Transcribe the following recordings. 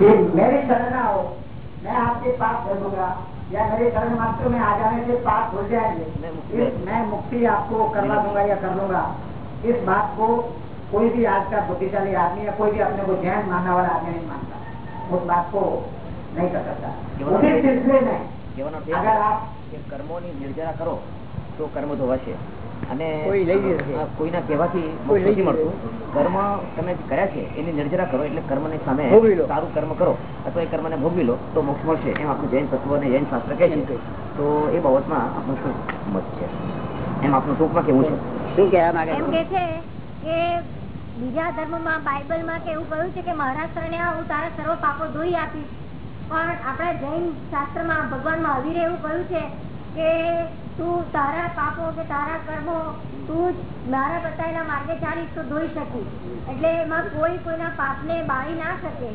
मेरे शरण आओ। मैं आपके पास कर दूँगा या मेरे शरण मात्र में आ जाने से पाप हो जाएँगे। मैं मुक्ति आपको करवा दूँगा या कर लूँगा। इस बात को कोई भी आज का बुद्धिशाली आदमी या कोई भी अपने को जैन मानने वाला आदमी नहीं मानता। उस बात को नहीं कर सकता। उसी सिलसिले में अगर आप कर्मों की निर्जरा करो तो कर्म तो वश्य અને કોઈના કહેવાથી કોઈ મોક્ષ લઈ નથી મળતું. કર્મ તમે કર્યા છે એની નિર્જરા કરો એટલે કર્મની સામે સારું કર્મ કરો. અથવા એ કર્મને ભોગવી લો તો મોક્ષ મળશે એમ આપણું જૈન તત્વ અને જૈન શાસ્ત્ર કહે છે. તો એ બાબતમાં આપણું શું મત છે? એમ આપણું ટૂંકમાં કેવું છે? શું કહેવા માંગે એમ કે છે કે બીજા ધર્મમાં બાઇબલમાં કે એવું કહ્યું છે કે મહારાષ્ટ્ર ને હું તારા સર્વ પાપો ધોઈ આપીશ. પણ આપણા જૈન શાસ્ત્રમાં ભગવાન મહાવીરે એવું કહ્યું છે કે તું તારા પાપો કે તારા કર્મો તું જ મારા બતાવેલા માર્ગે ચાલીશ તો ધોઈ શકું. એટલે એમાં કોઈ કોઈના પાપને બાળી ના શકે.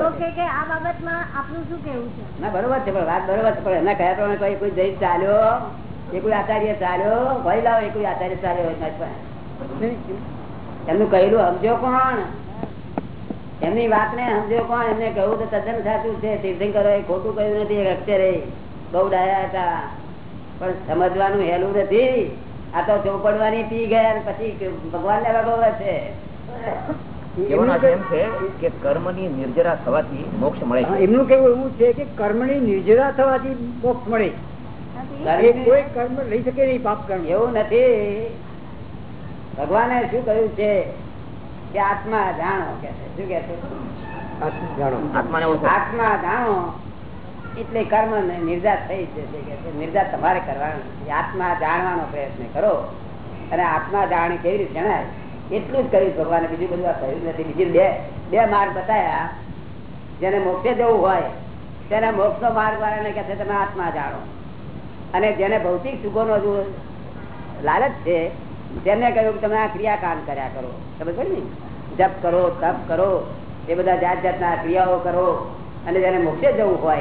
તો કે આ બાબતમાં આપનું શું કેવું છે? ના બરોબર છે પણ વાત બરોબર છે પણ એના કયા પ્રમાણે કોઈ કોઈ જૈન ચાલ્યો એ કોઈ આચાર્ય ચાલ્યો ભાઈ લાવો એ કોઈ આચાર્ય ચાલ્યો એમનું કહેલું સમજો કોણ? એમની વાત ને સમજો કોણ? એમને કહ્યું તો તદ્દન સાચું છે. તીર્થંકરો એ ખોટું કહ્યું નથી અક્ષરે. બહુ ડાયા હતા. પણ સમજવાનું હેલું નથી. આ તો ચોપડવાની પી ગયા પછી ભગવાન ને ભગવવા છે કર્મ કર્મની નિર્જરા થવાથી મોક્ષ મળે એમનું કેવું એવું છે કે કર્મની નિર્જરા થવાથી મોક્ષ મળે. કોઈ કર્મ લઈ શકે નહીં પાપ કર્મ. એવું નથી. ભગવાને શું કહ્યું છે કે આત્મા જાણો કે શું કે છે? જાણો. આત્મા જાણો એટલે કર્મ ને નિર્જા થઈ જશે નિર્જા તમારે કરવાનો આત્મા જાણવાનો પ્રયત્ન કરો. અને આત્મા જાણે કેવી રીતે જણાય? એટલું જ કર્યું ભગવાને. બીજું બધું આ કહ્યું નથી. બીજું બે બે માર્ગ બતાવ્યા જેને મોક્ષે જવું હોય, તેને મોક્ષનો માર્ગ વાળાને કહે છે, તમે આત્મા જાણો. અને જેને ભૌતિક સુખોનો જો લાલચ છે, તેને કહ્યું કે, તમે આ ક્રિયાકાંડ કર્યા કરો. સમજ ને? જપ કરો, તપ કરો. એ બધા જાત જાતના ક્રિયાઓ કરો. અને જેને મોક્ષે જવું હોય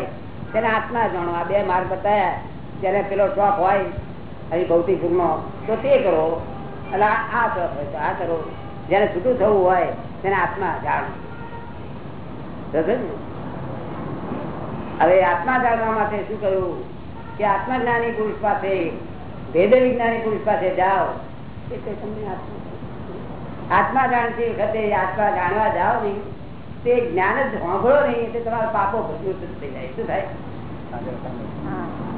તેને આત્મા જાણો. આ બે માર્ગ બતાવ્યા જેને પેલો શોખ હોય અહીં ભૌતિક સુખનો, તો તે કરો. અને આ શોખ હોય તો આ કરો. જેને છૂટું થવું હોય, તેને આત્મા જાણો. હવે આત્મા જાણવા માટે શું કહ્યું કે આત્મજ્ઞાની પુરુષ પાસે, ભેદ વિજ્ઞાની પુરુષ પાસે જાઓ. એટલે તમને આત્મા આત્મા જાણતી વખતે આત્મા જાણવા જાઓ નહીં. તે જ્ઞાન જ સાંભળો નહીં, એટલે તમારા પાપો ભજવું થઈ જાય. શું થાય.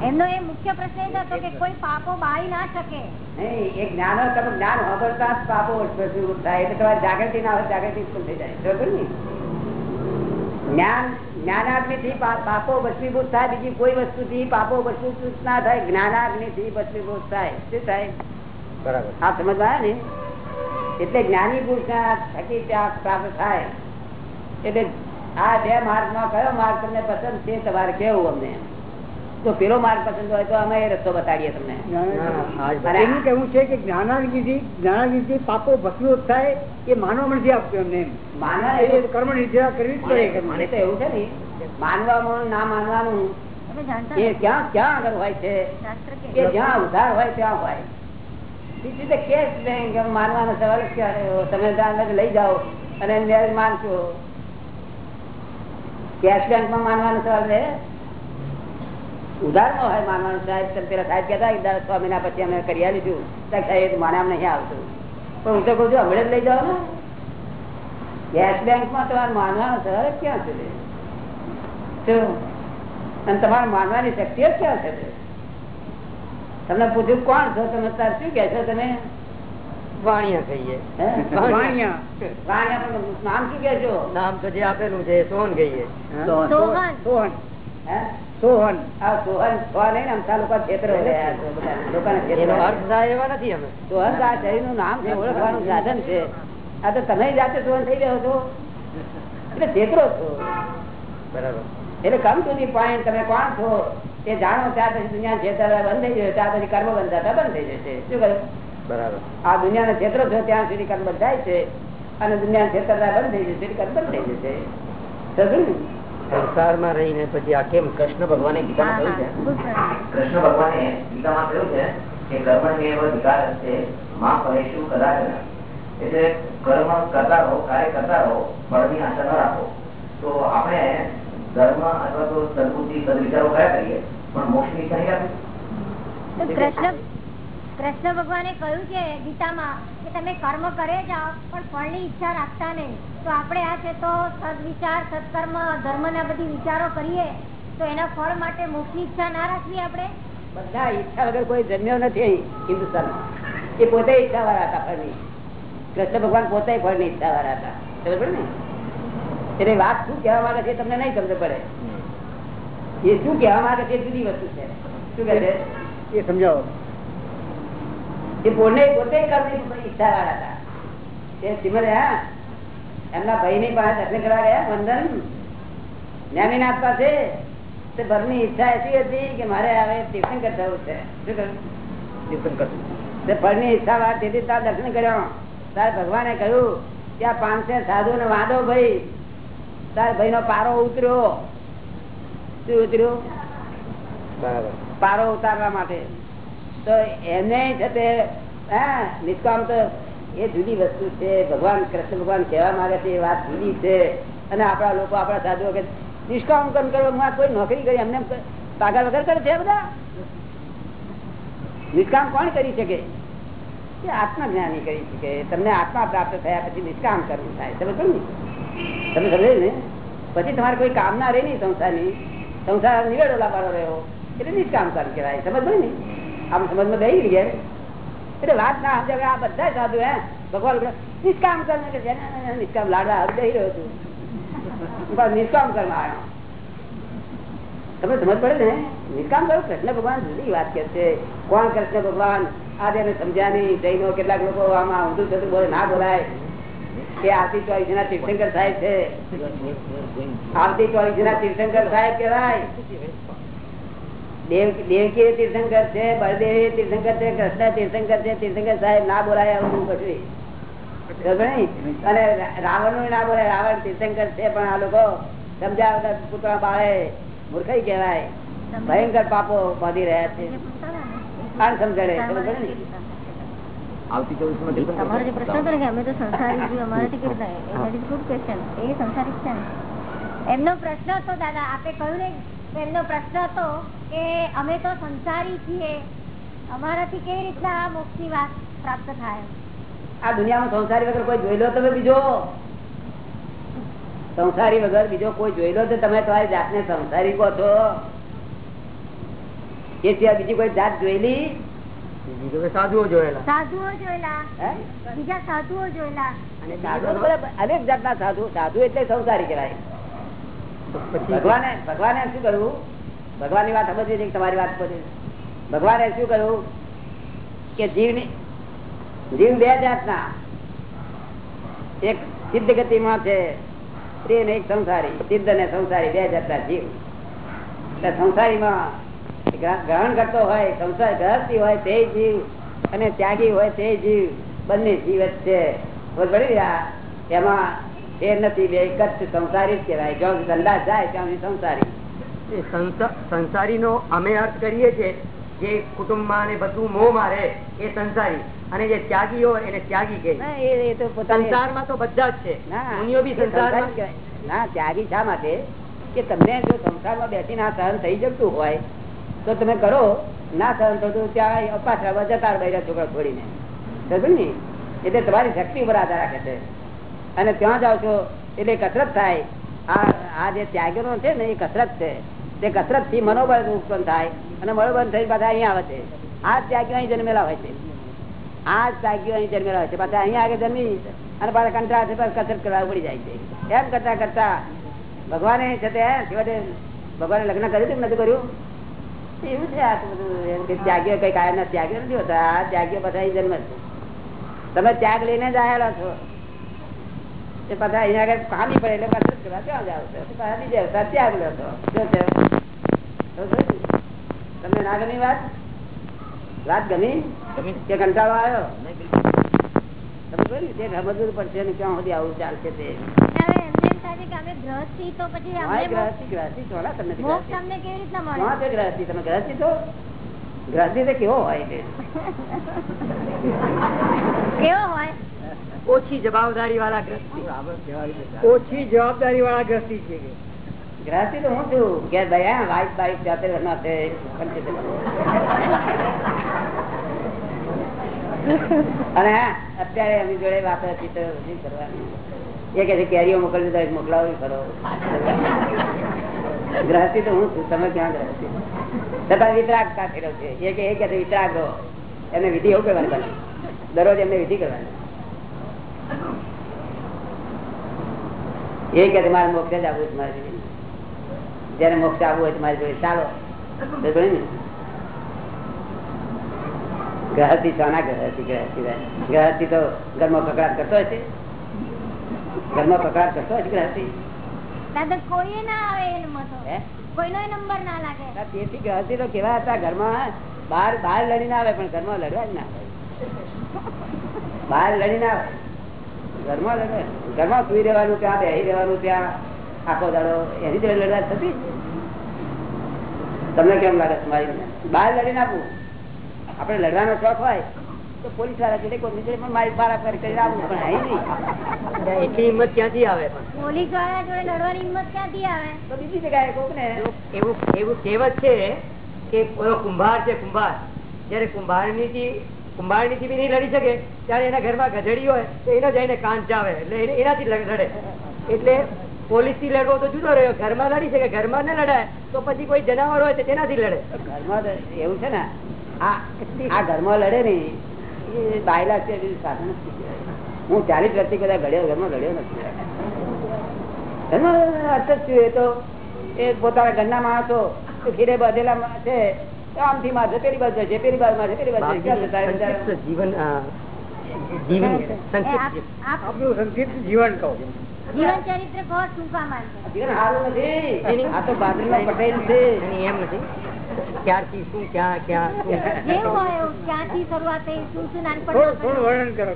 એમનો એ મુખ્ય પ્રશ્ન એ હતો કે કોઈ પાપો બાળી ના શકે. નહીં એ જ્ઞાન તમે જ્ઞાન સાંભળતા જ પાપો થાય? એટલે તમારી જાગૃતિ ના હોય જાગૃતિ ઉત્પન્ન થઈ જાય. બરોબર ને? જ્ઞાન જ્ઞાનાગ્નિ થી પાપો ભસ્મીભૂત થાય બીજી કોઈ વસ્તુ થી પાપો ભસ્મીભૂત ના થાય જ્ઞાનાગ્નિ થી ભસ્મીભૂત થાય. શું થાય? બરાબર. હા સમજવા ને? એટલે જ્ઞાની પુરુષ ના થકી ત્યાં પ્રાપ્ત થાય. એટલે આ બે માર્ગમાં કયો માર્ગ તમને પસંદ છે તમારે કેવું અમને. તો પેલો માર્ગ પસંદ હોય તો અમે એ રસ્તો બતાડીએ તમને. એનું કેવું છે કે જ્ઞાનાગ્નિથી જ્ઞાનાગ્નિથી પાપો ભસલો થાય એ માનવા નથી આપતો એમને માનવા એ કર્મ નિર્જરા કરવી જ પડે મને તો એવું છે ને. માનવામાં ના માનવાનું એ ક્યાં ક્યાં આગળ હોય છે? કે? જ્યાં ઉધાર હોય ત્યાં હોય. બીજી તો કેસ નહીં કે માનવાનો સવાલ? તમે ત્યાં લઈ જાઓ અને મેરેજ માનશો. કેશ બેંકમાં માનવાનો સવાલ રહે? ઉધારમાં હોય માનવાનું સાહેબ પેલા સાહેબ કહેતા દસ છ મહિના પછી અમે કરી લીધું સાહેબ મને આમ નહીં આવતું. પણ હું તો કહું છું, હમણાં જ લઈ જાઓ ને. બેંકમાં તમારે માનવાનો સવાલ ક્યાં છે? અને તમારે માનવાની શક્તિ ક્યાં છે? તમને પૂછ્યું કોણ છો? તમે તાર શું છો તમે? વાણિયા કહીએ. પણ નામ શું કે છો નામ તો જે આપેલું છે સોહન કહીએ. સોહન. સોહન. સોહન. હે? સોહન. આ સોહન સોહન નહીં ને અમથા લોકો એનો અર્થ થાય એવા નથી અમે. સોહન તો શરીરનું નામ છે ઓળખવાનું સાધન છે. આ તો તમે જાતે સોહન થઈ રહ્યો છો. એટલે ક્ષેત્રો છો. બરાબર. એટલે કમ ટુ ધી પોઈન્ટ તમે કોણ છો? એ જાણો ત્યાર પછી દુનિયા ક્ષેત્ર બંધ થઈ જશે ત્યાર પછી કર્મ બંધાતા બંધ થઈ જશે. શું કહ્યું? બરાબર. આ દુનિયાના ક્ષેત્ર છો ત્યાં સુધી કર્મ જાય છે અને દુનિયા ક્ષેત્રતા બંધ થઈ જશે એટલે કર્મ બંધ થઈ જશે. સંસારમાં રહીને પછી આ કેમ કૃષ્ણ ભગવાને ગીતામાં કહ્યું છે? કૃષ્ણ ભગવાને ગીતામાં કહ્યું છે કે કર્મ વિકાર છે માં ફલેશું કદાચ એટલે કર્મ કરતા રહો કાર્ય કરતા રહો ફળની આશા ન રાખો. તો આપણે ધર્મ અથવા તો સદબુદ્ધિ સદવિચારો કયા કરીએ? પણ મોક્ષની ઈચ્છા નહીં રાખી કૃષ્ણ કૃષ્ણ ભગવાને કહ્યું છે ગીતામાં કે તમે કર્મ કરે જાઓ પણ ફળની ઈચ્છા રાખતા નહીં. તો આપણે આ છે તો સદવિચાર સત્કર્મ ધર્મના બધી વિચારો કરીએ તો એના ફળ માટે મોક્ષની ઈચ્છા ના રાખવી આપણે? બધા ઈચ્છા વગર કોઈ જન્મ્યો નથી અહીં હિન્દુસ્તાનમાં. એ પોતે ઈચ્છા વાળા હતા ફળની. કૃષ્ણ ભગવાન પોતે ફળની ઈચ્છા વાળા હતા બરોબર ને? એટલે વાત શું કહેવા માંગે છે એ તમને નહીં સમજ પડે. એ શું કહેવા માંગે છે એ જુદી વસ્તુ છે. શું કહે છે? એ સમજાવો. એ પોતે પોતે કરવાની ઈચ્છા વાળા હતા. તે શ્રીમદ હા એમના ભાઈ ની પાસે દર્શન કરવા ગયા વંદન. જ્ઞાનીનાથ પાસે તે ભરની ઈચ્છા એવી હતી કે મારે હવે તીર્થંકર થવું છે. શું તીર્થંકર. તે ફળની ઈચ્છા વાત તેથી તાર દર્શન કર્યો. તાર ભગવાને કહ્યું ત્યાં પાંચસો સાધુ ને વાંધો ભાઈ. તાર ભાઈ નો પારો ઉતર્યો. શું ઉતર્યું? બરાબર. પારો ઉતારવા માટે. તો એને છે નિષ્કામ તો એ જુદી વસ્તુ છે. ભગવાન, કૃષ્ણ ભગવાન કહેવા માંગે છે એ વાત જુદી છે. અને આપણા લોકો, આપણા સાધુઓ કે નિષ્કામ કર્મ કરવા કોઈ નોકરી કરી, એમને પાગલ વગર કરે છે બધા? નિષ્કામ કોણ કરી શકે? એ આત્મજ્ઞાની કરી શકે. તમને આત્મા પ્રાપ્ત થયા પછી નિષ્કામ કરવું થાય. સમજ ને? તમે સમજે ને? પછી તમારે કોઈ કામના રહે નહીં સંસ્થાની સંસાર નિવેડો લાવવાનો રહ્યો, એટલે નિષ્કામ કર્મ કહેવાય. સમજ ને? આમ સમજમાં દઈ ગયા એટલે વાત ના સમજે આ બધા સાધુ, હે? ભગવાન નિષ્કામ કર્મ કે નિષ્કામ લાડવા દઈ રહ્યો છું. નિષ્કામ કર્મ આવ્યો સમજ પડે ને? નિષ્કામ કરો, કૃષ્ણ ભગવાન જુદી વાત કે છે. કોણ કૃષ્ણ ભગવાન? આજે એને સમજ્યા નહીં. જૈનો કેટલાક લોકો આમાં ઊંધું થતું બોલે, ના બોલાય. કે આરતી ચોવીસ ના તીર્થંકર સાહેબ છે. આરતી ચોવીસ ના તીર્થંકર સાહેબ કહેવાય. દેવ દેવકી તીર્થંકર છે બળદેવી તીર્થંકર છે કૃષ્ણ તીર્થંકર છે તીર્થંકર સાહેબ ના બોલાય આવું કશું અને રાવણનું ના બોલાય રાવણ તીર્થંકર છે પણ આ લોકો સમજાવતા પુતળા બાળે મૂર્ખાઈ કહેવાય. ભયંકર પાપો બાંધી રહ્યા છે. અણસમજણે સમજાડે? આવતી જે પ્રશ્ન હતો કે અમે તો સંસારી છીએ અમારાથી કેવી રીતે That is એ સંસારી છે એમનો પ્રશ્ન હતો દાદા આપે કહ્યું ને એમનો પ્રશ્ન હતો કે અમે તો સંસારી છીએ. અમારાથી કેવી રીતના આ મોક્ષની વાત પ્રાપ્ત થાય? આ દુનિયામાં સંસારી વગર કોઈ જોઈ લો તમે બીજો? સંસારી વગર બીજો કોઈ જોઈ લો તો તમે? તમારી જાતને સંસારી કહો છો. એ સિવાય બીજી કોઈ જાત જોયેલી? સાધુઓ જોયેલા. સાધુઓ જોયેલા. બીજા સાધુઓ જોયેલા. અને સાધુ અનેક જાતના સાધુ સાધુ એટલે સંસારી કહેવાય. ભગવાને ભગવાને શું કરવું ભગવાનની વાત સમજવી છે તમારી વાત સમજવી ભગવાને શું કહ્યું કે જીવની જીવ બે જાતના. એક સિદ્ધ ગતિમાં છે, સ્ત્રી ને એક સંસારી. સિદ્ધ ને સંસારી બે જાતના જીવ. એટલે સંસારીમાં ગ્રહણ કરતો હોય, સંસાર ગ્રહસ્થી હોય, તે જીવ અને ત્યાગી હોય, તે જીવ. બંને જીવ જ છે. એમાં ફેર નથી બે જ સંસારી જ કહેવાય. જ્યાં ધંધા જાય ત્યાં સંસારી. સંસારી નો અમે અર્થ કરીએ છીએ જે કુટુંબમાં ને બધું મોહ મારે એ સંસારી. અને જે ત્યાગી હોય એને ત્યાગી એ એ પોતાની સંસારમાં તો બધા જ છે. ના, મુનિઓ બી એ સંસારી સંસારમાં કહેવાય. ના ત્યાગી શા માટે? કે તમને જો સંસારમાં બેસીને આ સહન થઈ જતું હોય તો તમે કરો. ના સહન થતું ત્યાં અપાસ જતા રહો છોકરા છોડીને ને? એટલે તમારી શક્તિ ઉપર આધાર રાખે છે. અને ત્યાં જાઓ છો, એટલે કસરત થાય. આ આ જે ત્યાગીનો છે ને, એ કસરત છે. તે કસરતથી મનોબળ ઉત્પન્ન થાય અને મનોબળ થઈ પાછા અહીંયા આવે છે. આ ત્યાગીઓ અહીં જન્મેલા હોય છે. આ ત્યાગીઓ અહીં જન્મેલા હોય છે. પાછા અહીંયા આગળ જન્મી અને પાછા કંટાળા છે કસરત કરવા પડી જાય છે. એમ કરતા કરતા ભગવાને છે તે છેવટે ભગવાને લગ્ન કર્યું હતું નથી કર્યું? એવું છે આ બધું. એમ કે ત્યાગીઓ કઈ કાયમ ના ત્યાગીઓ નથી હોતા. આ ત્યાગીઓ બધા અહીં જન્મ છે. તમે ત્યાગ લઈને જ આવેલા છો. તે પાછા અહીંયા આગળ ખાલી પડે એટલે કરવા. ત્યાં પાછા બીજે અવતાર ને? તમને ના ગમી વાત? વાત ગમી? કે કંટાળો આવ્યો? તમે પડશે ને ક્યાં સુધી આવું ચાલશે તે? ગ્રહસ્થી તો પછી તમને રીતના ગ્રહસ્થી. તમે ગ્રહસ્થી ગ્રહસ્થી કેવો હોય? કેવો હોય? ઓછી જવાબદારી વાળા ગ્રસ્તી ઓછી જવાબદારી વાળા ગ્રસ્તી છે ગ્રસ્તી તો હું છું કે ભાઈ હા વાઈફ બાઈફ જાતે અને અત્યારે એમની જોડે વાત હતી તો શું કરવાની? એ કે છે કેરીઓ મોકલવી તો મોકલાવવી ખરો ગ્રહસ્થી તો હું છું તમે ક્યાં ગ્રહસ્થી તથા વિતરાગ સાથે છે. એ કે એ કે વિતરાગ. એને વિધિ એવું કરવાની દરરોજ એમને વિધિ કરવાની. એ કે મારે મોક્ષ જ આવવું છે જયારે મોક્ષ આવવું હોય તો મારી જોડે ચાલો. તો ને? ગ્રહસ્થી સોના ગ્રહસ્થી ગ્રહસ્થી ગ્રહસ્થી તો ઘરમાં કકડાટ કરતો હશે ઘરમાં કકડાટ કરતો હશે ગ્રહસ્થી દાદા કોઈ ના આવે તો? કોઈનો નંબર ના લાગે? તેથી તો કેવા હતા ઘરમાં બહાર બહાર લડીને આવે પણ ઘરમાં લડવા જ ના આવે બહાર લડીને આવે. ઘરમાં ઘરમાં સુઈ રહેવાનું ત્યાં બેસી રહેવાનું ત્યાં. આખો દાડો એની જોડે લડાઈ થતી? તમને કેમ લાગે મારી બહાર લડી નાખવું આપણે લડવાનો શોખ હોય તો પોલીસવાળા જોડે કોઈ જોડે પણ મારી પારા પર કરી આપવું પણ આવી નહીં. એટલી હિંમત ક્યાંથી આવે પણ? પોલીસવાળા જોડે લડવાની હિંમત ક્યાંથી આવે? તો બીજી જગ્યાએ કોક ને એવું એવું કહેવત છે કે કુંભાર છે કુંભાર. જયારે કુંભારથી કુંભારની થી નહીં લડી શકે ત્યારે એના ઘરમાં ગધેડી હોય તો એને જઈને કાન ચાવે એટલે એનાથી લડે. એટલે પોલીસથી લડવો તો જુદો રહ્યો. ઘરમાં લડી શકે ઘરમાં ન લડાય તો પછી કોઈ જનાવર હોય તો તેનાથી લડે. ઘરમાં એવું છે ને આ ઘરમાં લડે ને એ બાયલા છે સાધન હું ચાલીસ વર્ષથી કદાચ ઘડ્યો ઘરમાં લડ્યો નથી ઘરમાં અર્થ જ એ તો એ પોતાના ઘરના માણસો ખીરે બધેલા છે આમથી મારશે પેલી બાજુ જશે પેલી બાજુ મારશે પેલી બાજુ જીવન જીવન સંક્ષિપ્ત. આપ- જીવન. કહું. જીવન ચરિત્ર કહો ટૂંકા માનતો જીવન સારું નથી. આ તો બાજરીનો પટેલ છે એની એમ નથી. ક્યારથી શું ક્યાં ક્યાં જેવું હોય એવું ક્યાંથી શરૂઆત થઈ શું શું નાનપણ થોડું વર્ણન કરો.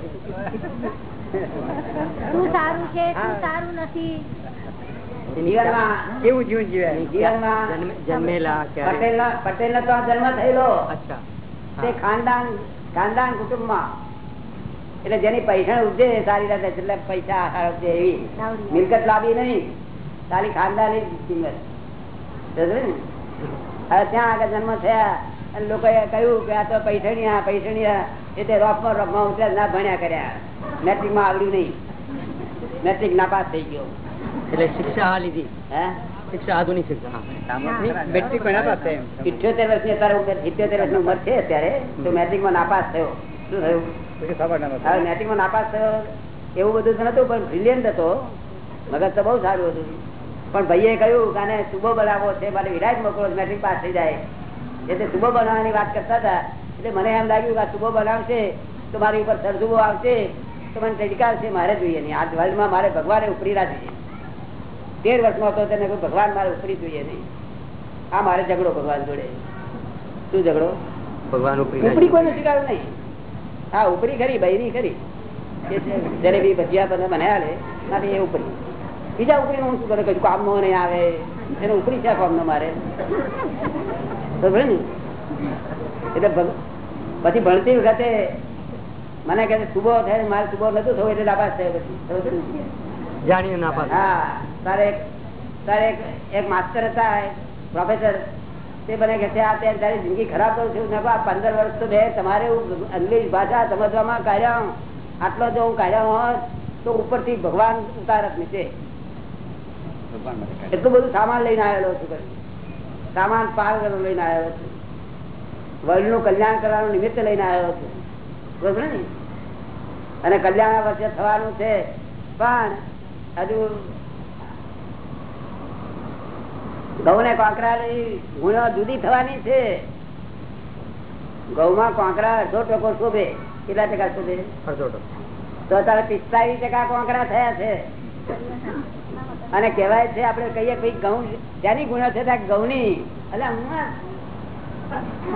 શું સારું છે શું સારું નથી? કેવું જીવન જીવ્યા પટેલ નો તો જન્મ થયેલો. તે ખાનદાન ખાનદાન કુટુંબમાં. એટલે જેની પૈસા ઉપજે સારી રીતે એટલે પૈસા ઉપજે એવી. મિલકત લાવી નહીં. સારી ખાનદાન કિંમત. હવે ત્યાં આગળ જન્મ થયા અને લોકોએ કહ્યું કે આ તો પૈસણિયા પૈસણિયા. એટલે રોપમાં રોપમાં ઉતર્યા ના ભણ્યા કર્યા. મેટ્રિકમાં આવડ્યું નહીં. મેટ્રિક નાપાસ થઈ ગયો. એટલે શિક્ષા આ લીધી. શિક્ષા આધુનિક શિક્ષા ઇઠ્યોતેર વર્ષની અત્યારે ઇઠ્યોતેર વર્ષની ઉંમર છે અત્યારે તો મેટ્રિકમાં નાપાસ થયો. શું થયું? મેટ્રિકમાં નાપાસ એવું બધું તો નતું પણ બ્રિલિયન્ટ હતો. મગજ તો બહુ સારું હતું. પણ ભાઈએ કહ્યું કે આને સુબો બનાવો છે મારે વિરાટ મોકલો મેટ્રિક પાસ થઈ જાય. એટલે સુબો બનાવવાની વાત કરતા હતા. એટલે મને એમ લાગ્યું કે આ સુબો બનાવશે તો મારી ઉપર સરસુબો આવશે તો મને ટડકાર છે મારે જોઈએ નહીં. આ વર્લ્ડમાં મારે ભગવાને ઉપરી રાખી તેર વર્ષમાં હતો તેને ભગવાન મારે ઉપરી જોઈએ નહીં. આ મારે ઝઘડો ભગવાન જોડે. શું ઝઘડો? ભગવાન ઉપરી ઉપરી કોઈ શીખાડું નહીં. હા ઉપરી ખરી બૈરી ખરી. જલેબી ભજીયા બધા મને આવે મારે એ ઉપરી. બીજા ઉપરી હું શું કરે? કશું કામનો નહીં આવે. એને ઉપરી છે કામનો મારે. બરોબર ને. એટલે પછી ભણતી વખતે મને કહે સુબો થાય મારે સુબો નતું થયું એટલે લાભાશ થયો પછી. બરોબર ના પાડે. તારે તારે એક માસ્ટર હતા પ્રોફેસર તે મને કે છે આ તે તારી જિંદગી ખરાબ કરું છું. ના પંદર વર્ષ તો બે તમારે અંગ્રેજ ભાષા સમજવામાં કાઢ્યા આટલો જો હું કાઢ્યા હોત તો ઉપરથી ભગવાન ઉતારત નીચે એટલું બધું સામાન લઈને આવેલો છું કરી. સામાન પાર કરવા લઈને આવેલો છું. વર્લ્ડનું કલ્યાણ કરવાનું નિમિત્ત લઈને આવ્યો છું. બરોબર ને? અને કલ્યાણ વર્ષે થવાનું છે. પણ હજુ ઘઉં ને કોંકરા ગુણો જુદી થવાની છે. ઘઉંમાં કોંકરા અડધો ટકો શોભે. કેટલા ટકા શોભે? અડધો ટકો. તો તારે પિસ્તાલીસ ટકા કોંકરા થયા છે. અને કહેવાય છે આપણે કહીએ ભાઈ ઘઉં ત્યાંની ગુણો છે ત્યાં ઘઉંની એટલે હું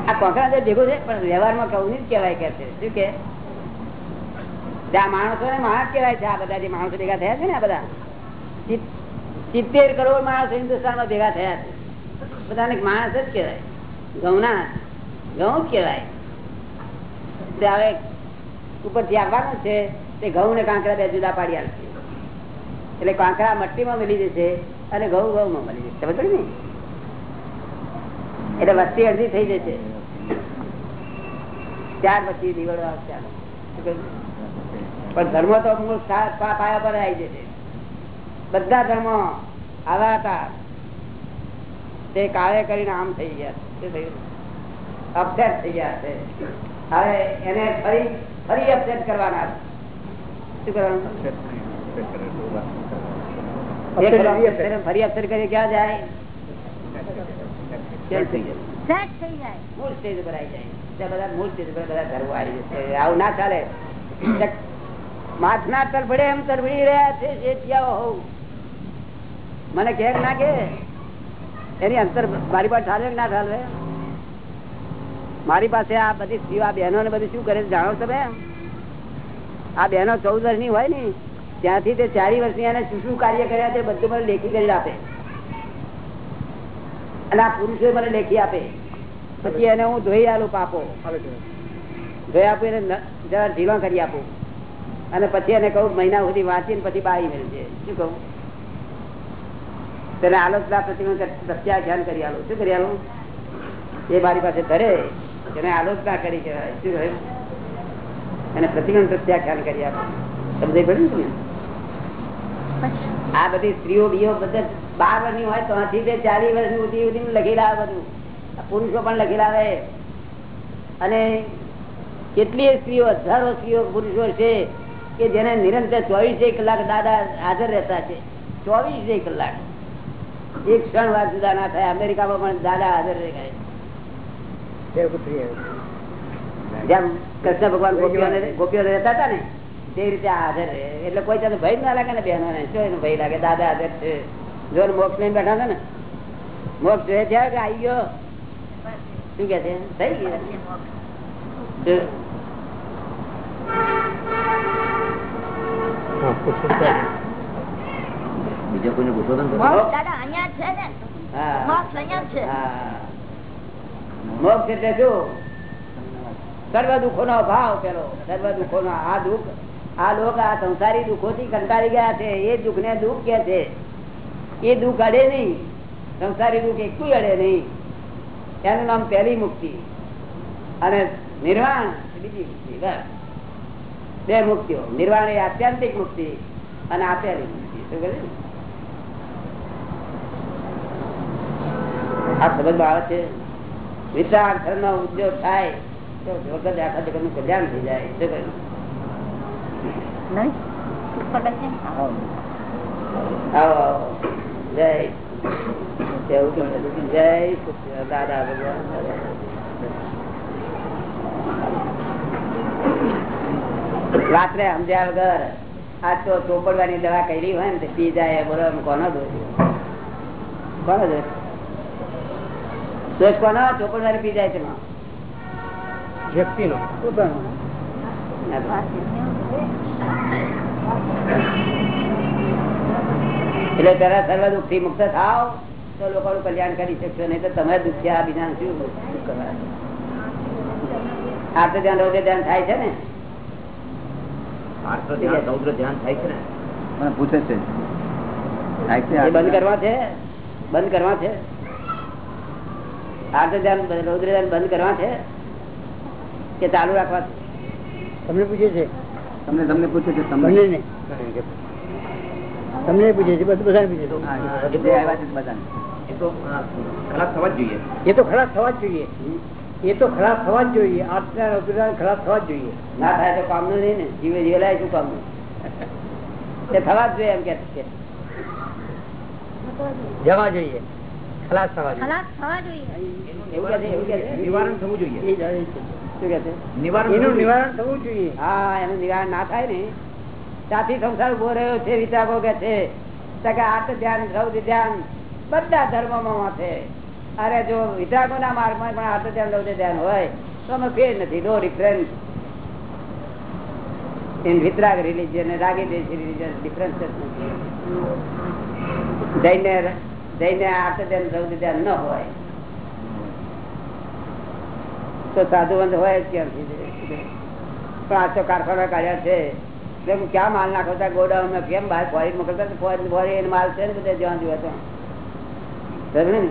આ કોંકરા તો ભેગું છે પણ વ્યવહારમાં ઘઉં જ કહેવાય કે છે. શું કે? ત્યાં માણસો ને માણસ કહેવાય છે, આ બધા જે માણસો ભેગા થયા છે ને આ બધા. સિત્તેર કરોડ માણસો હિન્દુસ્તાનમાં ભેગા થયા છે. બધાને માણસ જ કહેવાય. ઘઉંના ઘઉં જ કહેવાય. હવે ઉપરથી આવવાનું છે, તે ઘઉં ને કાંકરા બે જુદા પાડી આવશે એટલે કાંકરા મટ્ટીમાં મળી જશે અને ઘઉં ઘઉં માં મળી જશે. સમજ ને? એટલે વસ્તી અડધી થઈ જશે. ત્યાર પછી દીવડો આવશે? પણ ધર્મ તો મૂળ પાયા પર આવી જશે. બધા ધર્મો આવા હતા. તે કાળે કરીને આમ થઈ ગયા શું થયું? અપસેટ થઈ ગયા છે. હવે એને ફરી ફરી અપસેટ કરવાના શું કરવાનું? ફરી અપસેટ. કરી ક્યાં જાય? મૂળ સ્ટેજ પર આવી જાય. બધા મૂળ સ્ટેજ પર બધા ધર્મો આવી જશે. આવું ના ચાલે. માથના તરફડે એમ તરફડી રહ્યા છે હોવ મને કે ના એની અંતર મારી પાસે ઠાલવે ના ઠાલવે? મારી પાસે આ બધી સ્ત્રીઓ બહેનો ને બધી શું કરે જાણો તમે? આ બહેનો ચૌદ વર્ષની હોય ને, ત્યાંથી તે ચારી વર્ષની એને શું શું કાર્ય કર્યા તે બધું મને લેખી કરી આપે. અને આ પુરુષો મને લેખી આપે. પછી એને હું ધોઈ આલું પાપો. ધોઈ આપું, એને જરા કરી આપું. અને પછી એને કહું મહિના સુધી વાંચીને પછી બારી મેળજે શું કહું? તેને આલોચના પ્રતિબંધ ધ્યાન કરી આલો. શું કરી આલો? એ મારી પાસે ધરે. તેને આલોચના કરી કહેવાય. શું કહ્યું એને પ્રતિબંધ પ્રત્યાખ્યાન કરી આપું સમજાઈ પડ્યું ને આ બધી સ્ત્રીઓ બીઓ બધા બાર વર્ષની હોય તો તે ચાલીસ વર્ષની સુધી સુધી લખી લાવે બધું. પુરુષો પણ લખી લાવે અને કેટલી સ્ત્રીઓ હજારો સ્ત્રીઓ પુરુષો છે. કે જેને નિરંતર ચોવીસે કલાક દાદા હાજર રહેતા છે. ચોવીસે કલાક. એક ક્ષણ વાર જુદા ના થાય. અમેરિકામાં પણ દાદા હાજર રહે જેમ કૃષ્ણ ભગવાન ગોપીઓ રહેતા હતા ને તે રીતે હાજર રહે. એટલે કોઈ તને ભય ના લાગે ને બહેનો ને શું એનો ભય લાગે? દાદા હાજર છે. જો મોક્ષ લઈને બેઠા હતા ને. મોક્ષ જોયે છે કે આવી ગયો? શું કે છે? થઈ ગયું? બીજો કોઈને પૂછો તો મોક્ષ? એટલે શું? સર્વ દુઃખો નો ભાવ પેલો. સર્વ દુઃખો નો આ દુઃખ આ લોક આ સંસારી દુઃખો થી કંટાળી ગયા છે. એ દુઃખ ને દુઃખ કે છે? એ દુઃખ અડે નહીં. સંસારી દુઃખ એકું અડે નહીં. એનું નામ પહેલી મુક્તિ. અને નિર્વાણ બીજી મુક્તિ. બસ. બે મુક્તિઓ. નિર્વાણ એ આત્યંતિક મુક્તિ અને આપેલી મુક્તિ. શું કહ્યું? આ સમજમાં આવે છે વિશાળ ધર્મ ઉદ્યોગ થાય તો વખત આખા જગતનું કલ્યાણ થઈ જાય. શું ને. આવો. જય. જય દાદા ભગવાન. રાત્રે સમજ્યા વગર આ તો ચોપડવાની દવા કરી હોય ને પી જાય બોલો કોનો દોષ? કોનો દોષ? દોષ કોનો? ચોપડવાની પી જાય તેમાં. વ્યક્તિનો. એટલે જરા સર્વ દુઃખથી મુક્ત થાવ તો લોકોનું કલ્યાણ કરી શકશો નહીં તો તમે દુખ્યા બીજા શું? આ તો ધ્યાન રોજે ધ્યાન થાય છે ને. ધ્યાન થાય છે ને. પૂછે છે. બંધ કરવા છે? બંધ કરવા છે? આ ધ્યાન રૌદ્ર ધ્યાન બંધ કરવા છે? કે ચાલુ રાખવા તમને પૂછે છે? તમને તમને પૂછે છે તમને. તમને પૂછે છે બધું બધાને પૂછે છે. હા, એ બે આવ્યા છે બધાને. એ તો ખરાબ થવા જ જોઈએ. એ તો ખરાબ થવા જ જોઈએ. એ તો ખરાબ થવા જ જોઈએ. આત્મા અભિમાન ખરાબ થવા જ જોઈએ. ના થાય તો કામનું નહીં ને. જીવે જીવલાય શું કામનું તે થવા જ જોઈએ એમ કે છે. જવા જોઈએ. ખલાસ થવા જોઈએ. નિવારણ થવું જોઈએ. એ જાય છે. શું કે છે? નિવારણ એનું નિવારણ થવું જોઈએ. હા એનું નિવારણ ના થાય ને. ત્યાંથી સંસાર ઊભો રહ્યો છે વિચારો કે છે. તો ધ્યાન ધ્યાન બધા ધર્મોમાં છે. અરે જો વિધાગો ના માર્ગમાં પણ આર્ત ધ્યાન લઉં ધ્યાન હોય, તો અમે ફેર નથી. No difference in Vitrag religion રાગી દેશ રિલિજન ડિફરન્સ જ નથી. જઈને જઈને આર્ત ધ્યાન રૌદ્ર ધ્યાન ન હોય. તો સાધુવંત હોય જ ક્યાંથી? પણ આ તો કારખાના કાઢ્યા છે. એટલે હું ક્યાં માલ નાખતા છો ગોડાઉનમાં કેમ બહાર ફોરી મોકલતા? તો ફોરી ફોરી માલ છે ને બધા જ્યાં જોવા તો ને?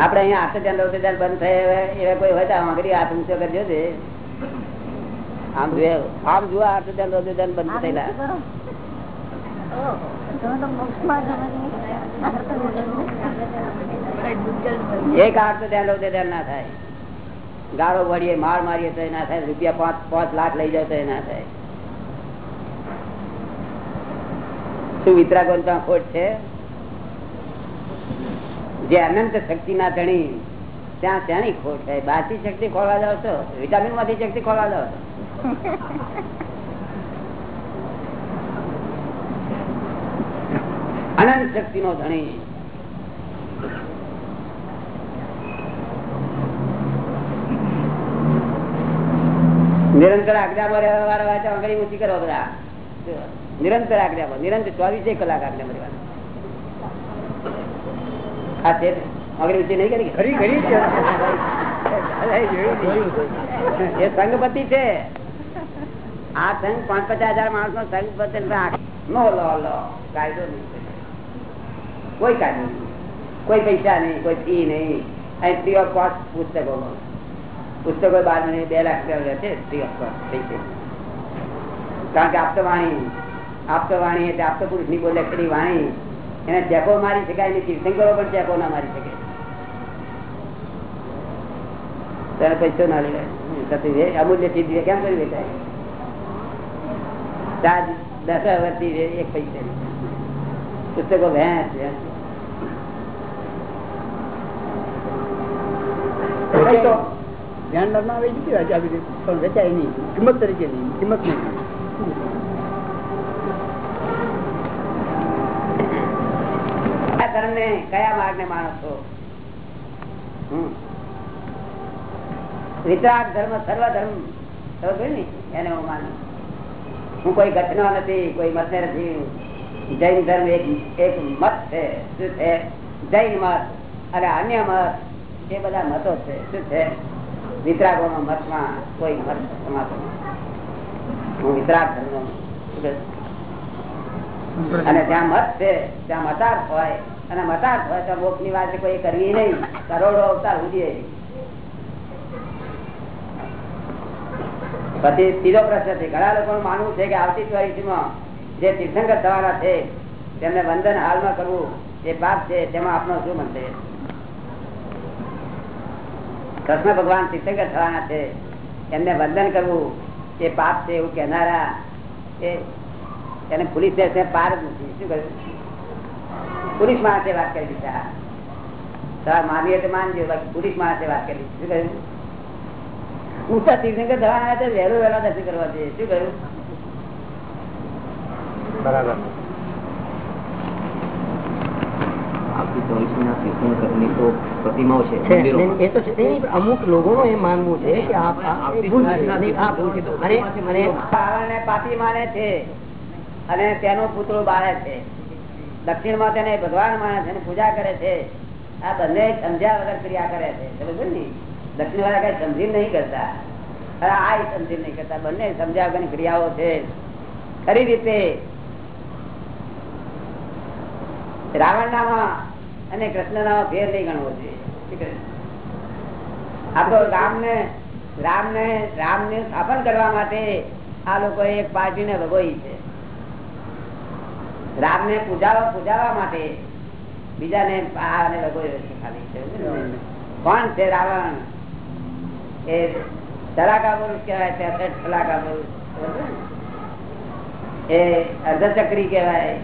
આપડે અહીંયા હાથ ધ્યાન બંધ થયા એવા કોઈ હોય તો આગળ હાથ ઊંચો કરજો છે આમ જોયે આમ જુઓ હાથ ધ્યાન બંધ થયેલા. એક હાથ ધ્યાન રૌદ્ર ધ્યાન ના થાય. ગાળો વળીએ માર મારીએ તો ના થાય. રૂપિયા પાંચ પાંચ લાખ લઈ જાય તો ના થાય. શું વિતરાગો ત્યાં ખોટ છે? જે અનંત શક્તિ ના ધણી, ત્યાં ત્યાંની ખોટ છે બાકી શક્તિ ખોલવા જાવ છો? વિટામિનમાંથી શક્તિ ખોલવા જાવ છો? અનંત શક્તિ નો ધણી. નિરંતર આજ્ઞામાં રહેવા વાળા વાંચો આંગળી ઊંચી કરો બધા. નિરંતર આજ્ઞામાં નિરંતર ચોવીસે કલાક આજ્ઞામાં રહેવાના આ છે ને? નહીં કરી ખરી ખરી છે. એ સંઘપતિ છે. આ સંઘ પાંચ પચાસ હજાર માણસ નો સંઘપતિ રાખ. નો લો લો કાયદો નહીં કોઈ કાયદો નહીં. કોઈ પૈસા નહીં કોઈ ફી નહીં. અહીં ફ્રી ઓફ કોસ્ટ પુસ્તકો પુસ્તકો બાર મહિને બે લાખ રૂપિયા છે ફ્રી ઓફ કોસ્ટ પૈસે. કારણ કે આપતો વાણી આપતો વાણી એટલે આપતો પુરુષની બોલે ખરી વાણી. એને ચેકો મારી શકાય નહીં, તીર્થંકરો પણ ચેકો ના મારી શકે. ત્યારે પૈસો ના લેવાય. અમૂલ્ય ચીજ કેમ કરી બેઠા ચાર દસ વર્ષથી એક પૈસા પુસ્તકો ભેંસ ભેંસ. એ તો ધ્યાન ના આવે જતી વાત આવી રીતે. પણ વેચાય નહીં. કિંમત તરીકે નહીં, કિંમત નહીં. કયા માર્ગ ને માણસ છો. વિતરાગ ધર્મ સર્વ ધર્મ ને? એને હું માનું. હું કોઈ ઘટના નથી કોઈ મત નથી. જૈન ધર્મ એક એક મત છે. શું છે? જૈન મત અને અન્ય મત. એ બધા મતો છે. શું છે? વિતરાગો નો મતમાં કોઈ મત સમાતો હું વિતરાગ ધર્મ અને જ્યાં મત છે ત્યાં મતાર્થ હોય અને મતા મોક્ષની વાત કોઈ કરવી નહીં. કરોડો અવતાર સુધી પછી સીધો પ્રશ્ન છે, ઘણા લોકો માનવું છે કે આવતી ચોવીસમાં જે તીર્થંકર થવાના છે, તેમને વંદન હાલમાં કરવું એ પાપ છે, તેમાં આપનો શું મંતવ્ય કૃષ્ણ ભગવાન તીર્થંકર થવાના છે એમને વંદન કરવું એ પાપ છે એવું કહેનારા એ એને પોલીસ પાર નથી શું કહ્યું? પોલીસ માણસે વાત કરી દીધા તારા માનીએ તો માનજો બાકી પુરુષ માણસે વાત કરી શું કહ્યું? ઊંચા તીર્થંકર થવાના તો વહેલો વહેલા દર્શન કરવા જોઈએ. શું કહ્યું? બરાબર. એ માનવું છે કે પાપી માને છે. અને તેનો પુત્રો બાળે છે. દક્ષિણમાં તેને ભગવાન માને છે પૂજા કરે છે, આ બંને સમજ્યા વગર ક્રિયા કરે છે. સમજો ને? દક્ષિણ વાળા કઈ સમજી નહીં કરતા. આ સમજી નહીં કરતા. બંને સમજ્યા વગર ક્રિયાઓ છે. ખરી રીતે રાવણ નામાં અને કૃષ્ણ નામાં ફેર નહીં ગણવો જોઈએ. શું કહે? આ તો રામ ને રામ ને રામ ને સ્થાપન કરવા માટે આ લોકો એક પાર્ટી ને ભગોઈ છે. રામ ને પૂજાવા પૂજાવા માટે બીજાને આ ને છે. ખાલી કોણ છે રાવણ? એ તલાકા પુરુષ કહેવાય તલાકા પુરુષ એ અર્ધચક્રી કહેવાય.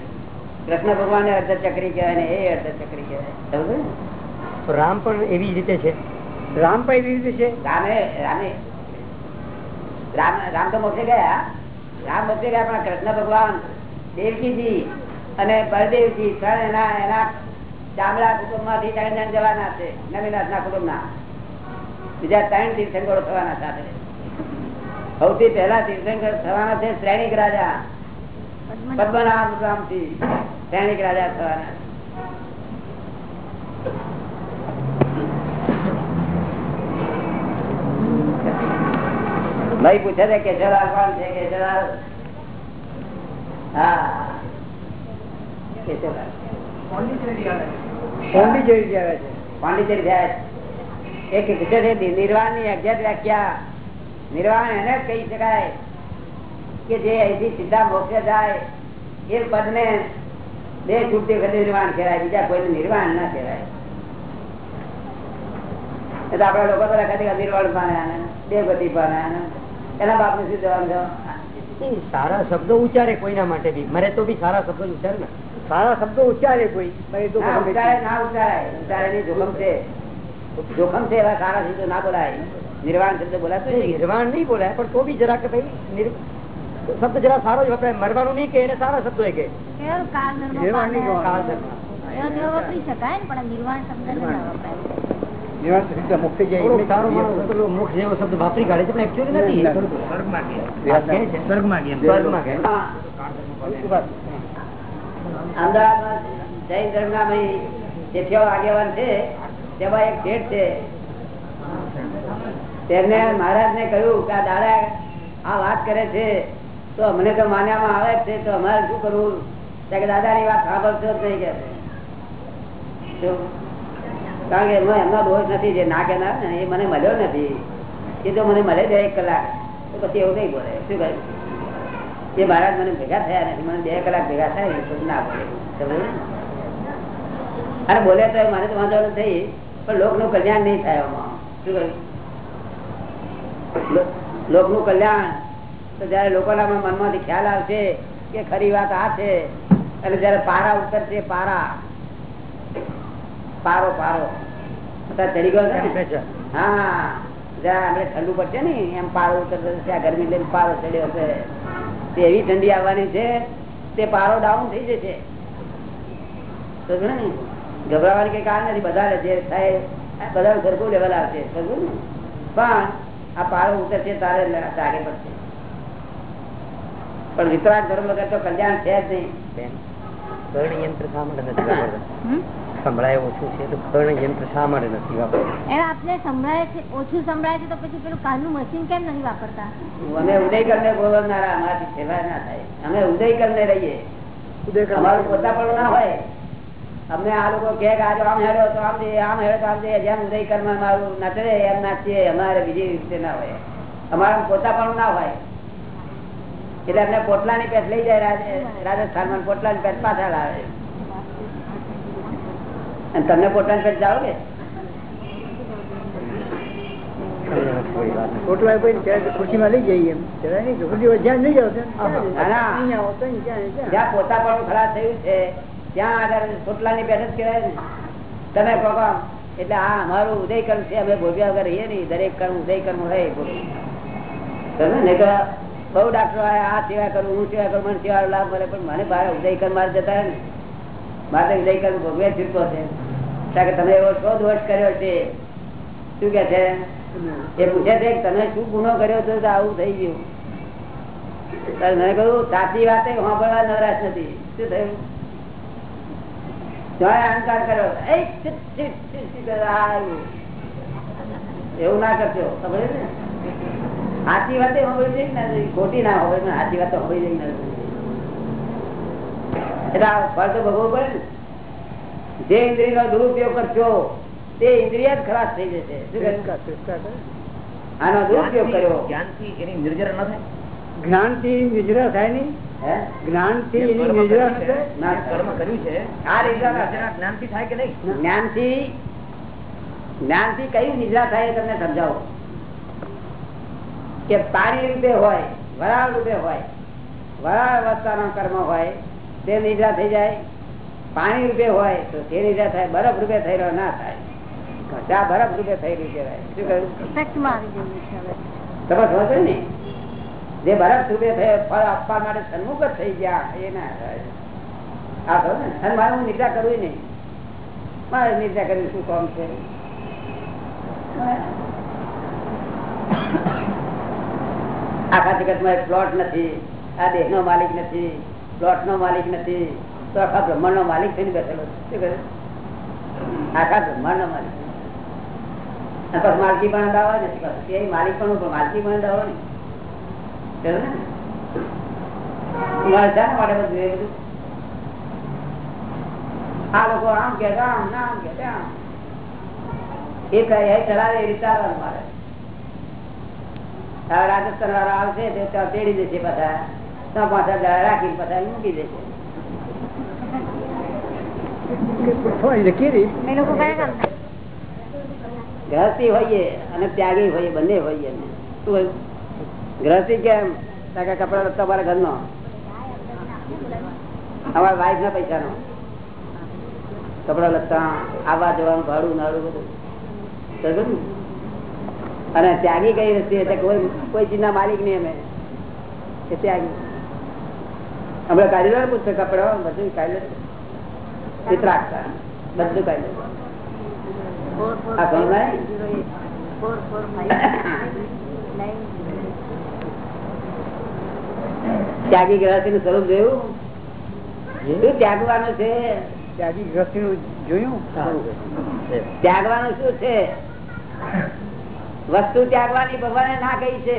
કૃષ્ણ ભગવાન અર્ધચક્રી કહેવાય ને એ અર્ધચક્રી કહેવાય? રામ પણ એવી રીતે છે? રામ પણ એવી રીતે છે? રામે રામે. રામ રામ તો મોક્ષે ગયા. રામ મોક્ષે ગયા પણ કૃષ્ણ ભગવાન દેવકીજી અને બળદેવજી ત્રણ એના એના ચામડા કુટુંબમાંથી ત્રણ જણ જવાના છે નવીનાથ ના કુટુંબ ના બીજા ત્રણ તીર્થંકરો થવાના સાથે. સૌથી પહેલા તીર્થંકર થવાના છે શ્રેણિક રાજા. પદ્મનાભ. ગામથી શ્રેણિક રાજા થવાના ભાઈ પૂછે છે કેશવલાલ કોણ છે કેશવલાલ પોંડિચેરી થયા એક નિર્વાણની અજ્ઞાત વ્યાખ્યા. નિર્વાણ એને કહી શકાય કે જે અહીંથી સીધા મોક્ષે જાય એ પદ ને બે છૂટતી વખતે નિર્વાણ કહેવાય બીજા કોઈ નિર્વાણ ના કહેવાય. એટલે આપડા લોકો તો લખાતી નિર્વાણ પામે આને બે ગતિ પામે એના બાપ ને શું જવાનું સારા શબ્દો ઉચ્ચારે કોઈના માટે બી? મરે તો બી સારા શબ્દો ઉચ્ચારે ને. સારા શબ્દો ઉચ્ચારે કોઈ? ઉચ્ચારે ના ઉચ્ચારાય ઉચ્ચારે ની જોખમ છે. જોખમ છે એવા સારા શબ્દો ના બોલાય. નિર્વાણ શબ્દ બોલાતો નિર્વાણ નહીં બોલાય પણ તો બી જરાક ભાઈ નિર- શબ્દ જરા સારો જ વપરાય. મરવાનું નહીં કે એને સારા શબ્દો એ કે. નિર્વાણ નહીં શકાય પણ નિર્વાણ શબ્દ મોક્ષે જેવો શબ્દ વાપરી કાઢે છે પણ નથી. અમદાવાદમાં જૈન ધર્મના આગેવાન છે તેમાં એક શેઠ છે. તેમને મહારાજ ને કહ્યું કે આ દાદા આ વાત કરે છે તો અમને તો માનવામાં આવે જ છે તો અમારે શું કરવું? દાદા ની દાદાની વાત સાંભળશો જ નહીં કે? કારણ કે એમાં એમનો દોષ નથી, જે ના કહેનાર ને, એ મને મળ્યો નથી. એ તો મને મળે છે એક કલાક. તો પછી એવું નહીં બોલે. શું કહે એ મહારાજ મને ભેગા થયા નથી, મને બે કલાક ભેગા થાય ના બોલે. અને બોલે તો મને તો વાંધો નથી. પણ લોકનું કલ્યાણ નહીં થાય એમાં શું કહ્યું? લોકનું કલ્યાણ. તો જયારે લોકોના મનમાંથી ખ્યાલ આવશે કે ખરી વાત આ છે, અને જયારે પારા ઉતરશે પારા પારો પારો. ચડી ગયો. હા આપણે ઠંડુ પડશે ને. એમ પારો ઉતરતો હશે, આ ગરમી લઈને પારો ચડ્યો હશે. તે એવી ઠંડી આવવાની છે તે પારો ડાઉન થઈ જશે. તો ને? ગભરાવાની કઈ કારણ નથી. બધા જે થાય બધા સરખું લેવલ આવશે. સમજ્યું ને? પણ આ પારો ઉતરશે તારે આગળ પડશે. પણ વિતરાક ધર્મ વગર તો કલ્યાણ છે જ નહીં. યંત્ર શા સંભળાય ઓછું છે તો કર્ણ યંત્ર શા માટે નથી વાપરતું? એ આપને સંભળાય છે ઓછું સંભળાય છે તો પછી પેલું કાલનું મશીન કેમ નથી વાપરતા? અમે ઉદયકર ને ગોળવનારા અમારાથી સેવા ના થાય. અમે ઉદયકર ને રહીએ અમારું પોતા પણ ના હોય. અમને આ લોકો કે આજે આમ હેડો તો આમ દે આમ હેડો તો આમ દે જેમ ઉદયકરમાં મારું નચરે એમ નાચીએ અમારે બીજી રીતે ના હોય. અમારા પોતા પણ ના હોય. એટલે અમને પોટલાની પેટ લઈ જાય રાજ- રાજસ્થાનમાં પોટલાની પેટ પાછળ લાવે અને તમને પોટલાની પેટ જાઓ કે? પોટલા કોઈ લઈ જઈએ જ્યાં નહીં જાવ ના, ના. જ્યાં પોતા પણ ખરાબ થયું છે ત્યાં આગળ પોટલાની પેટ જ કહેવાય ને. તમે કહો કહો. એટલે આ અમારું ઉદય કર્મ છે અમે ભોગવ્યા વગર રહીએ નહીં દરેક કર્મ ઉદય કર્મ હોય સમજ્યો ને બહુ ડાક્ટરો આ સેવા કરું હું સેવા કરું મને સેવા લાભ મળે પણ મને બહાર ઉદય કર્મ મારે જતા ને. તો ઉદય કર્મ ભોગવે જ છે. કારણ કે, તમે એવો શો દોષ કર્યો છે. શું કે છે? એ પૂછે છે તમે શું ગુનો કર્યો છો? તો આવું થઈ ગયું. મેં કહ્યું, સાચી વાતે સાંભળવા નવરાશ નથી. શું થયું? અહંકાર કર્યો. એવું ના કરશો ખબર સાચી વાતે સાંભળી જઈ ના ખોટી ના હોય સાચી વાત સાંભળી જઈ ના. એટલે આ ફળ તો ભોગવવું પડે ને. જે ઇન્દ્રિય નો દુરુપયોગ કરશો તે ઇન્દ્રિય જ ખરાબ થઈ જશે. શું કહ્યું? તિરસ્કાર, તિરસ્કાર કરે. આનો દુરુપયોગ કર્યો. જ્ઞાનથી એની નિર્જરા ન થાય? જ્ઞાનથી નિજરા થાય નહીં. જ્ઞાનથી એની કર્મ થાય. જે કર્મ કર્યું છે. આ નિદ્રા ના થાય. કે નહીં? જ્ઞાનથી જ્ઞાનથી કયું નિદ્રા થાય તમને સમજાવો. કે પાણી રૂપે હોય વરાળ રૂપે હોય વરાળ અવસ્થાનો કર્મ હોય તે નિદ્રા થઈ જાય. પાણી રૂપે હોય તો તે નિદ્રા થાય. બરફ રૂપે થયેલો ના થાય. ઘટા બરફ રૂપે થયેલું કહેવાય. શું કહ્યું? તમે સમજો ને. જે બરફ રૂપે થયો ફળ આપવા માટે સન્મુખ જ થઈ ગયા. એ ના થાય. આ કહો ને અને મારે હું નિદ્રા કરવી નહીં. મારે નિદ્રા કરવી શું કામ છે? આખા જગતમાં પ્લોટ નથી. આ દેહ નો માલિક નથી. પ્લોટ નો માલિક નથી. તો આખા બ્રહ્માંડ નો માલિક થઈને બેઠેલો શું કરે આખા બ્રહ્માંડ નો માલિક માલકી પણ માલિક પણ માલકી પણ બધું બધું? આ લોકો આમ કે આમ ના આમ કે આમ. એ કહે, ચલાવે એ રીતે મારે. રાજસ્થાન વાળા આવશે તે તેડી દેશે પાછા. મૂકી દેશે ગામના? ગ્રહસ્થી હોઈએ અને ત્યાગી હોઈએ બંને હોઈએ શું ગ્રહસ્થી કેમ? કપડા લત્તા અમારા ઘરનો. અમારા વાઈફ ના પૈસા નો કપડા લગતા આવવા જવાનું ભાડું નાડું બધું. અને ત્યાગી કઈ રસ્તી એટલે કોઈ કોઈ ચીજના માલિક નહીં અમે. એ ત્યાગી. હમણાં કાઢી પૂછશે કપડા બધું લો બધું નહીં? ત્યાગી ગ્રહસ્થી નું સ્વરૂપ જોયું? શું ત્યાગવાનું છે? ત્યાગી ગ્રહસ્થી નું જોયું ત્યાગવાનું શું છે? વસ્તુ ત્યાગવાની ભગવાને ના કહી છે.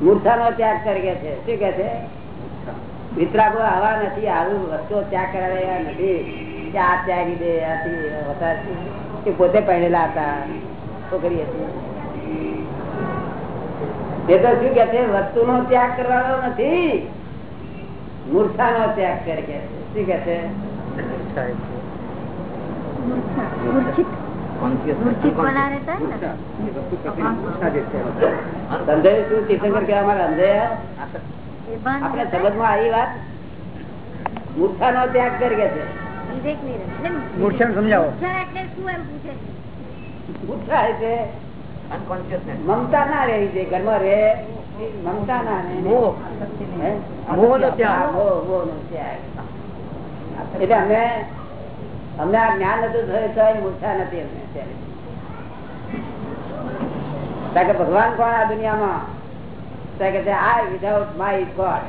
મૂર્છા નો ત્યાગ કરી કે છે. શું કે છે? વિતરાગો આવા નથી આવું વસ્તુઓ ત્યાગ કરાવ્યા નથી કે આ ત્યાગી દે આથી પોતે પહેરેલા હતા છોકરી હતી. એ તો શું કે છે? વસ્તુ નો ત્યાગ કરવાનો નથી. મૂર્છા નો ત્યાગ કરે કે છે. શું કે છે? મૂર્છિત બના રહેતા હે ને? સમજાયું શું તીર્થંકર કહેવા માંગે સમજાયા એ ભાન આપણે રહેતા હે? સમજમાં આવી વાત મૂર્છા નો ત્યાગ કરી કે છે વિવેક નહીં રહે. એટલે મૂર્છાને સમજાવો. મૂર્છા એટલે શું એમ પૂછે છે? મૂર્છા એટલે અનકોન્શિયસનેસ મમતા ના રહેવી જોઈએ ઘરમાં રહે મમતા ના રહે મોહ હે? મોહનો ત્યાગ. હા, મોહ, મોહનો ત્યાગ. એટલે અમે અમને આ જ્ઞાન નતું થયું તો મૂર્છા નથી અમને અત્યારે. કારણ કે ભગવાન કોણ આ દુનિયામાં? કે I without my God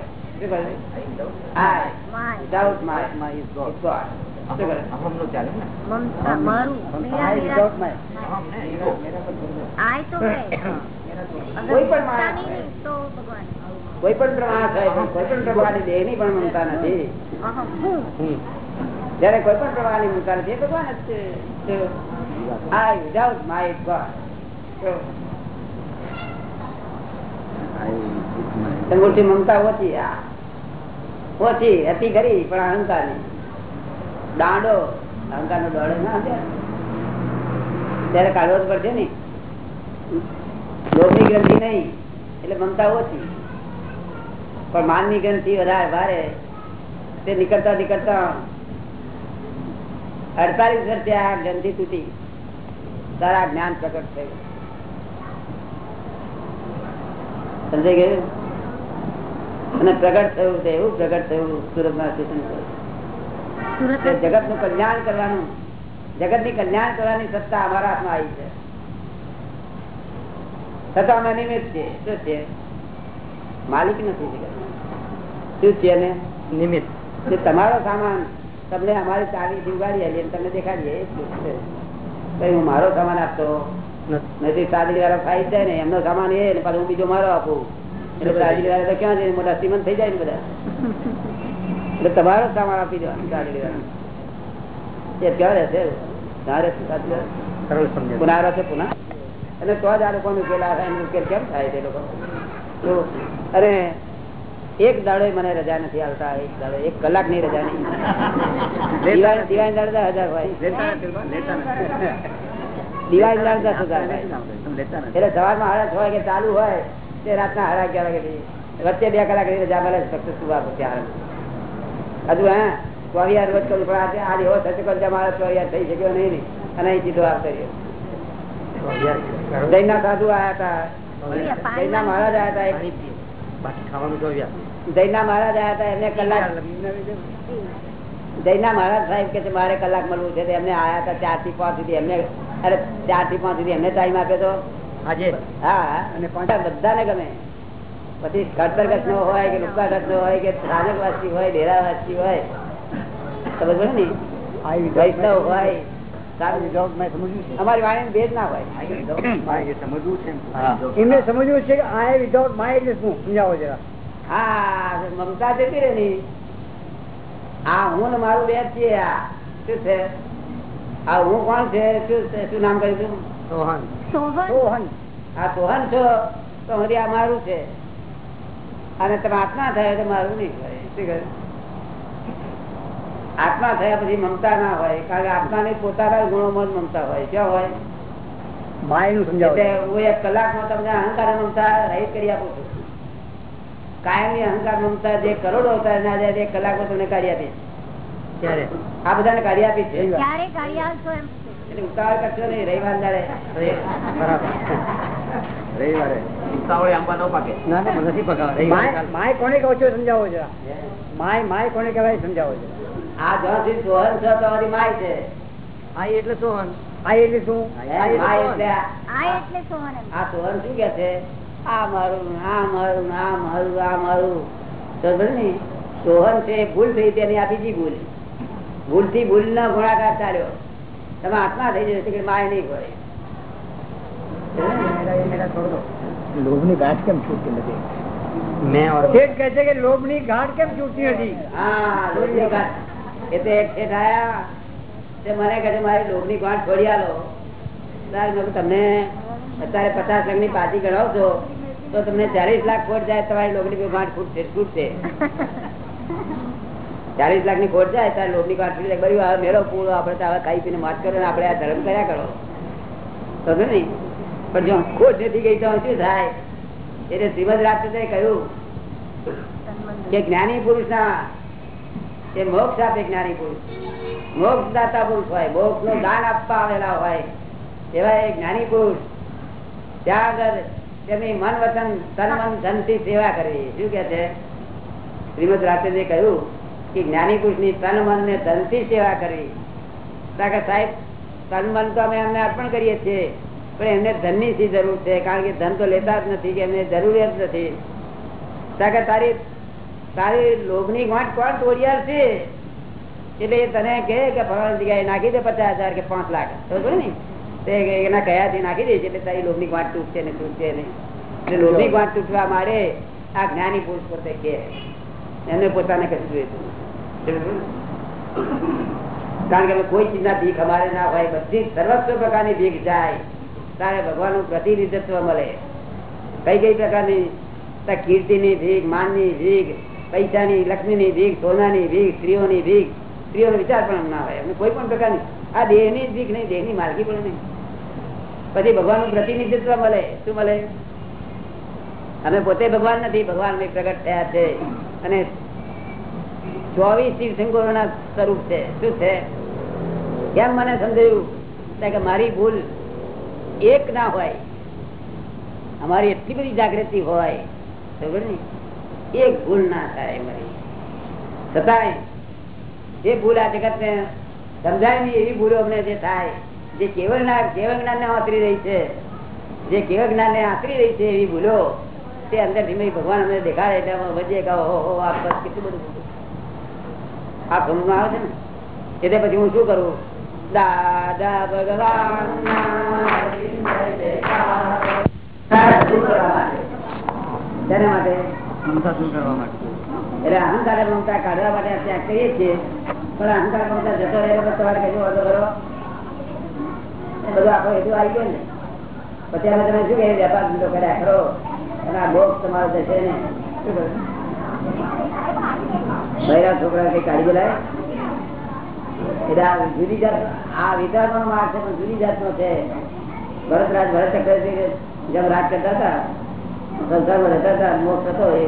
I without my my is God કોઈ પણ પ્રમાણ થાય કોઈ પણ પ્રમાણની દેહની પણ મમતા નથી. જયારે કોઈ પણ પ્રવાહની મમતા છે ભગવાન જ છે. મમતા ઓછી ઓછી હતી ખરી, પણ અહંકારની દાંડો અહંકાર નો દોડો ના ત્યારે કાઢવો જ પડશે ને. લોભની ગ્રંથિ નહીં, એટલે મમતા ઓછી પણ માનની ગ્રંથિ વધારે ભારે. તે નીકળતા નીકળતા અડતાલીસ વર્ષે આ ગ્રંથિ તૂટી. તારા જ્ઞાન પ્રગટ થયું. સમજાઈ ગયું? અને પ્રગટ થયું તે એવું પ્રગટ થયું સુરતમાં સ્ટેશન જગતનું કલ્યાણ કરવાનું જગતની કલ્યાણ કરવાની સત્તા અમારા હાથમાં આવી છે. છતાં અમે નિમિત્ત છે શું છે? માલિક નથી જગત શું છે નિમિત્ત. તમારો સામાન તમને અમારી ચાવી જીવવાડી આલી તમને દેખાડીએ. એટલું કઈ હું મારો સામાન આપતો. નથી સાદડી વાળા ખાઈ જાય ને એમનો સામાન એ ને હું બીજો મારો આપું. એટલે સાદડી વાળા તો ક્યાં જાય મોટા શ્રીમંત થઈ જાય ને બધા. એટલે તમારો સામાન આપી દેવાનો સાદડી વાળા એ ક્યાં રહેશે ત્યાં રહેશે સાદડી પુના અને તો જ આ લોકો ઉકેલ આવે એનો ઉકેલ કેમ થાય તે લોકો? અરે એક દાડો મને રજા નથી આવતા એક દાડો એક કલાકની રજા નહીં. દિવાળી દિવાળી હજાર હજાર એટલે સવારમાં સાડા છ વાગે ચાલુ હોય તે રાતના હાડા અગિયાર વાગે વચ્ચે બે કલાકની રજા મળે ફક્ત સુવા હજુ હે? ચોરિયાર રોજ કરું પણ આજે આજે એવો થશે કે મારા ચોરિયાર થઈ શક્યો નહીં. અને અહીં સીધો આવતો રહ્યો. જૈના સાધુ આયા હતા. જૈના મહારાજ આવ્યા હતા એક. બાકી ખાવાનું આવ્યા જૈના મહારાજ આયા હતા એમને કલાક જૈના મહારાજ સાહેબ કે મારે કલાક મળવું છે. એમને આયા હતા ચારથી પાંચ સુધી. એમને અરે ચારથી પાંચ સુધી એમને ટાઈમ આપ્યો તો. હા અને બધાને ગમે. પછી ખડતરગત નો હોય કે લુકાગત નો હોય કે સ્થાનકવાસી હોય ડેરાવાસી હોય. સમજ ને વૈષ્ણવ હોય. અમારી વાણી ભેદ ના હોય. સમજવું છે. એમને સમજવું છે કે આ વિધાઉટ એટલે શું? સમજાવો જરા. હા મમતા જતી રહે ની આ હું ને મારું બે છીએ આ. શું છે? આ હું કોણ છે? શું શું નામ કહ્યું છું સોહન. સોહન? સોહન. આ સોહન છો. તો હરી આ મારું છે. અને તમે આત્મા થયા તો મારું નહીં હોય. શું કહ્યું? આત્મા થયા પછી મમતા ના હોય કારણ કે આત્મા ને પોતાના ગુણોમાં જ મમતા હોય. ક્યાં હોય? માયનું સમજાવો. એટલે હું એક કલાકમાં તમને અહંકાર મમતા રહી કરી આપું છું. કાયમની અહંકાર મમતા જે કરોડો અવતાર ના જાય તે એક કલાકમાં તમને કાઢી આપી ત્યારે આ બધાને કાઢી આપી છે. એટલે ઉતાવળ કરશો નહીં રવિવાર જયારે બરાબર. રવિવારે. ઉતાવળે આંબા ન પાકે. ના ના નથી પકાવા માય માય કોને કહો છો સમજાવો માય માય કોને કહેવાય સમજાવો આ સોહન છો તો હરી માય છે. આ એટલે સોહન. આ એટલે શું? આ આ એટલે સોહન આ સોહન શું કે છે? આ મારું આ મારું આ મારું આ મારું તો ખબર ને સોહન છે એ ભૂલ થઈ તેની આ બીજી ભૂલ. ભૂલથી ભૂલ ના ગુણાકાર ચાલ્યો. તમે આત્મા થઈ જશે કે માય નહીં હોય લોભની ગાંઠ કેમ છૂટતી નથી? મેં ઓર શેઠ કહે છે કે લોભની ગાંઠ કેમ છૂટતી નથી? હા લોભની ગાંઠ. એ તો એક શેઠ આયા. તે મને કહે છે મારી લોભની ગાંઠ છોડી આલો. ત્યારે મેં કીધું તમને અત્યારે પચાસ લાખની પાછી ગણાવશો તો તમને ચાલીસ લાખ ખોટ જાય તમારી લોકડી ગાંઠ ફૂટશે છૂટશે. ચાલીસ લાખની ખોટ જાય ત્યારે લોકડી ગાંઠ બરી હવે મેળો પૂરો આપડે તો હવે ખાઈ પીને વાત કરો ને આપણે આ ધર્મ કર્યા કરો. તો ને? પણ જો ખોટ નથી ગઈ તો શું થાય? એટલે શ્રીમદ રાજચંદ્રે કહ્યું કે જ્ઞાની પુરુષ ના એ મોક્ષ આપે જ્ઞાની પુરુષ. મોક્ષ દાતા પુરુષ હોય મોક્ષનું દાન આપવા આવેલા હોય એવા એ જ્ઞાની પુરુષ ત્યાં આગળ તેમની મન વચન, તન ધનથી સેવા કરવી. શું કે છે? શ્રીમદ રાત્રે કહ્યું કે જ્ઞાની પુરુષની તન ને ધનથી સેવા કરવી. કારણ કે સાહેબ, તન તો અમે અમને અર્પણ કરીએ છીએ, પણ એમને ધનની શી જરૂર છે? કારણ કે ધન તો લેતા જ નથી, કે એમને જરૂરિયાત નથી. કારણ કે તારી તારી લોભની ગાંઠ કોણ તોડિયાર છે? એટલે એ તને કહે કે ફલાણી જગ્યાએ નાખી દે પચાસ હજાર કે પાંચ લાખ. બરોબર ને? એના કયાથી નાખી દે એટલે તારી લોભની ગાંઠ તૂટશે ને તૂટશે નહીં. એટલે લોભની તૂટવા માટે આ જ્ઞાની પુરુષ પોતે કે એને પોતાને કશું જોઈતું કારણ કે કોઈ ચીજના ભીખ અમારે ના હોય, બધી સર્વસ્વ પ્રકારની ભીખ જાય. તારે ભગવાનનું પ્રતિનિધિત્વ મળે. કઈ કઈ પ્રકારની? કીર્તિની ભીખ, માનની ભીખ, પૈસાની, લક્ષ્મીની ભીખ, સોનાની ભીખ, સ્ત્રીઓની ભીખ. સ્ત્રીઓનો વિચાર પણ ના હોય. એમને કોઈ પણ પ્રકારની આ દેહની ભીખ નહીં, દેહની માલકી પણ નહીં. પછી ભગવાનનું પ્રતિનિધિત્વ મળે, શું મળે? અમે પોતે ભગવાન નથી, ભગવાન પ્રગટ થયા છે. અને ચોવીસ તીર્થંકરોના સ્વરૂપ છે. શું છે? કેમ મને સમજાયું? કે મારી ભૂલ એક ના હોય. અમારી એટલી બધી જાગૃતિ હોય. ખબર ને એક ભૂલ ના થાય મારી છતાંય જે ભૂલ આ જગત ને સમજાય નહીં એવી ભૂલો અમને જે થાય જે કેવળ કેવળ જ્ઞાન ને આંતરી રહી છે જે કેવળ જ્ઞાન ને આંતરી રહી છે એવી ભૂલો તે અંદર ધીમે ભગવાન અમને દેખાડે એટલે અમે વચ્ચે કહો હો હો આ કેટલું બધું આ સમજમાં આવે છે ને? એટલે પછી હું શું કરું? દાદા ભગવાન તેના માટે શું કરવા માટે? એટલે અહંકાર મમતા કાઢવા માટે ત્યાગ કરીએ છીએ. પણ અહંકાર મમતા જતો રહેલો તો તમારે કહેજો વાંધો કરો. બધું આખો હેતુ આવી ગયો ને. પછી અમે તમે શું કહે, વેપાર ધંધો કર્યા કરો. અને આ મોક્ષ તમારો જશે ને. શું છોકરા કઈ કાઢી બોલાય એટલે જુદી જાત, આ વિચારનો માર્ગ છે, પણ જુદી જાતનો છે. ભરતરાજ ભરત ચક્ર જેમ રાજ કરતા હતા, સંસારમાં રહેતા હતા, મોક્ષ હતો એ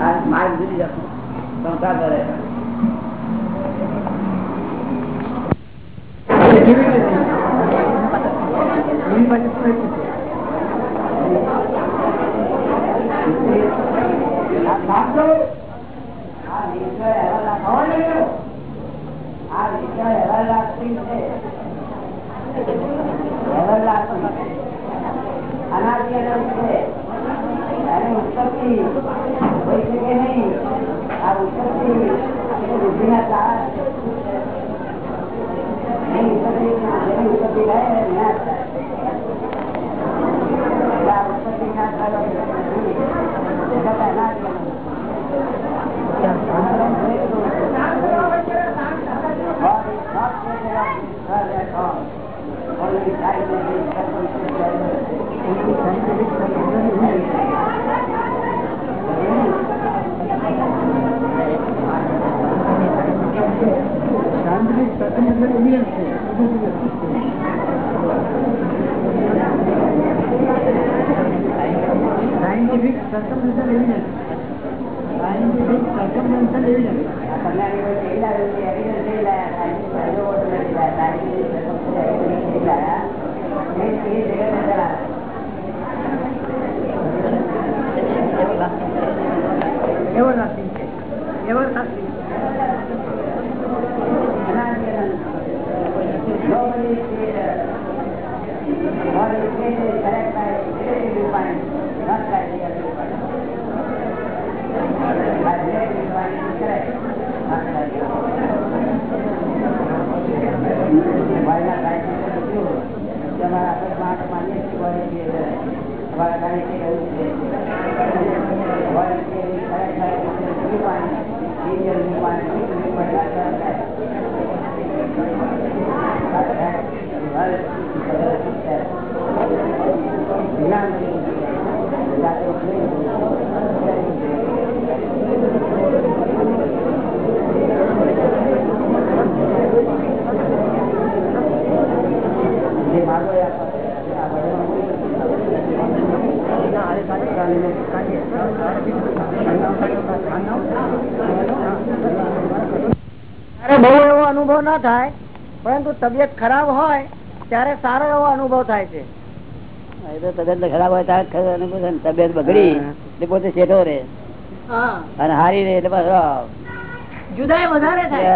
આ માર્ગ જુદી જાતનો સંસાર રહેતા અનાજ વિષય એવા અમારા ઘરે ના થાય પરંતુ તબિયત ખરાબ હોય ત્યારે સારો એવો અનુભવ થાય છે. તબિયત ખરાબ હોય ત્યારે અનુભવ થાય તબિયત બગડી એટલે પોતે શેઠો રે. અને હારી રે એટલે બસ. વધારે થાય.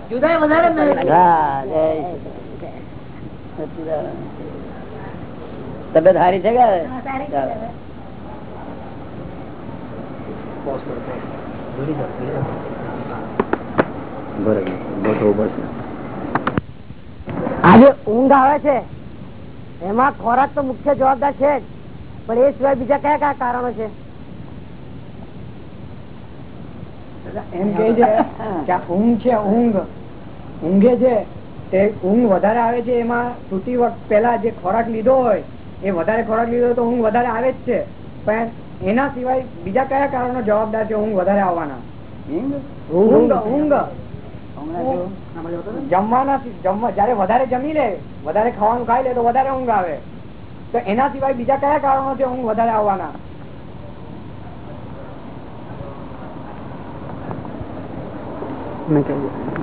શ્રી વધારે હા, જય. તબિયત હારી છે કે ચાલો. આજે ઊંઘ આવે છે. એમાં ખોરાક તો મુખ્ય જવાબદાર છે જ. પણ એ સિવાય બીજા કયા કયા કારણો છે? એમ કે છે કે ઊંઘ છે ઊંઘ. ઊંઘે છે તે ઊંઘ વધારે આવે છે એમાં તૂટી વખત પેલા જે ખોરાક લીધો હોય એ વધારે ખોરાક લીધો તો ઊંઘ વધારે આવે જ છે. પણ એના સિવાય બીજા કયા કારણો જવાબદાર છે ઊંઘ વધારે આવવાના? ઊંઘ ઊંઘ. હમણાં જમવાના જયારે વધારે જમી લે વધારે ખાવાનું ખાઈ લે તો વધારે ઊંઘ આવે. તો એના સિવાય બીજા કયા કારણો છે ઊંઘ વધારે આવવાના?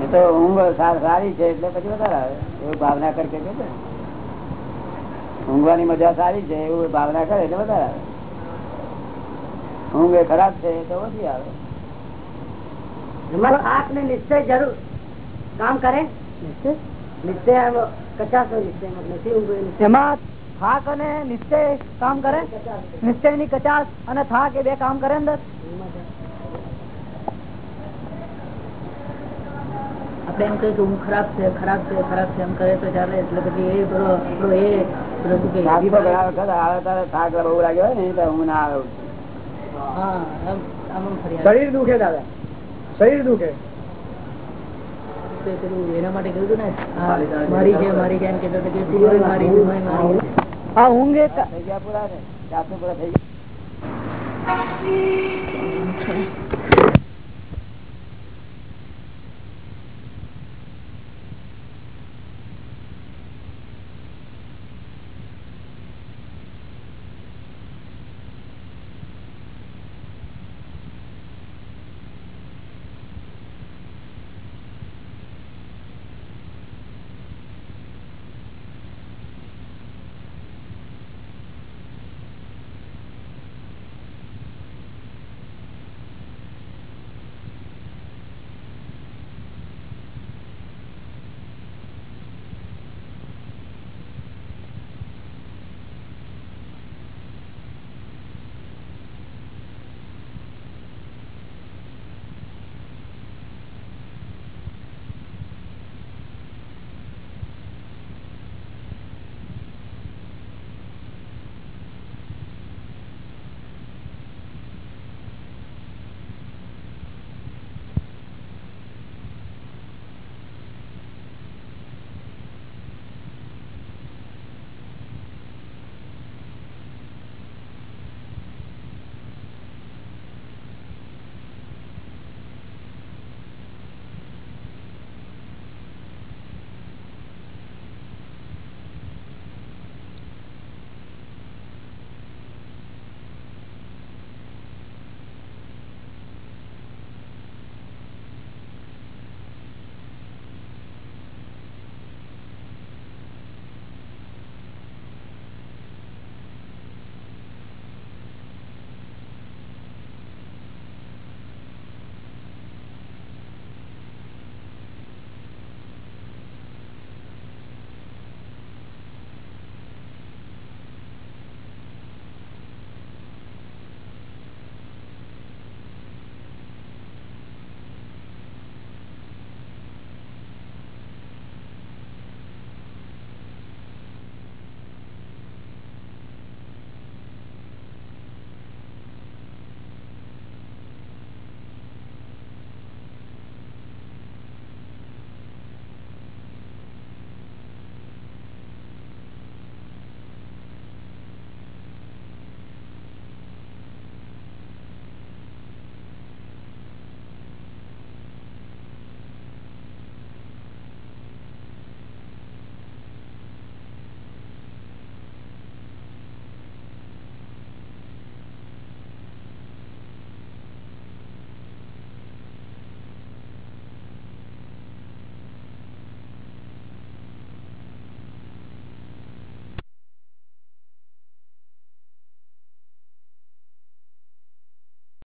એ તો ઊંઘ સારી છે એટલે પછી વધારે આવે. એવું ભાવના કર કે. ઊંઘવાની મજા સારી છે એવું ભાવના કરે એટલે વધારે આવે. ઊંઘ એ ખરાબ છે તો ઓછી આવે. નિશ્ચય જરૂર કામ કરે? નિશ્ચય. કચાસ નિશ્ચય નથી એમાં થાક અને નિશ્ચય કામ કરે? નિશ્ચયની કચાસ અને થાક એ બે કામ કરે અંદર? આપણે એમ કહીએ કે હું ખરાબ છે ખરાબ છે ખરાબ છે એમ કરે તો ચાલે. એટલે પછી એ પેલો એ બધું કે થાક ઘણા વખત આવે ત્યારે થાક બહુ લાગ્યો હોય ને તો હું ના આવે. શરીર દુખે દાદા. શરીર દુખે. તો પેલું એના માટે કહ્યું હતું ને મારી છે મારી છે. એમ મારી હા ઊંઘ થઈ ગયા પૂરા ને? ચારસો પૂરા થઈ ગયા?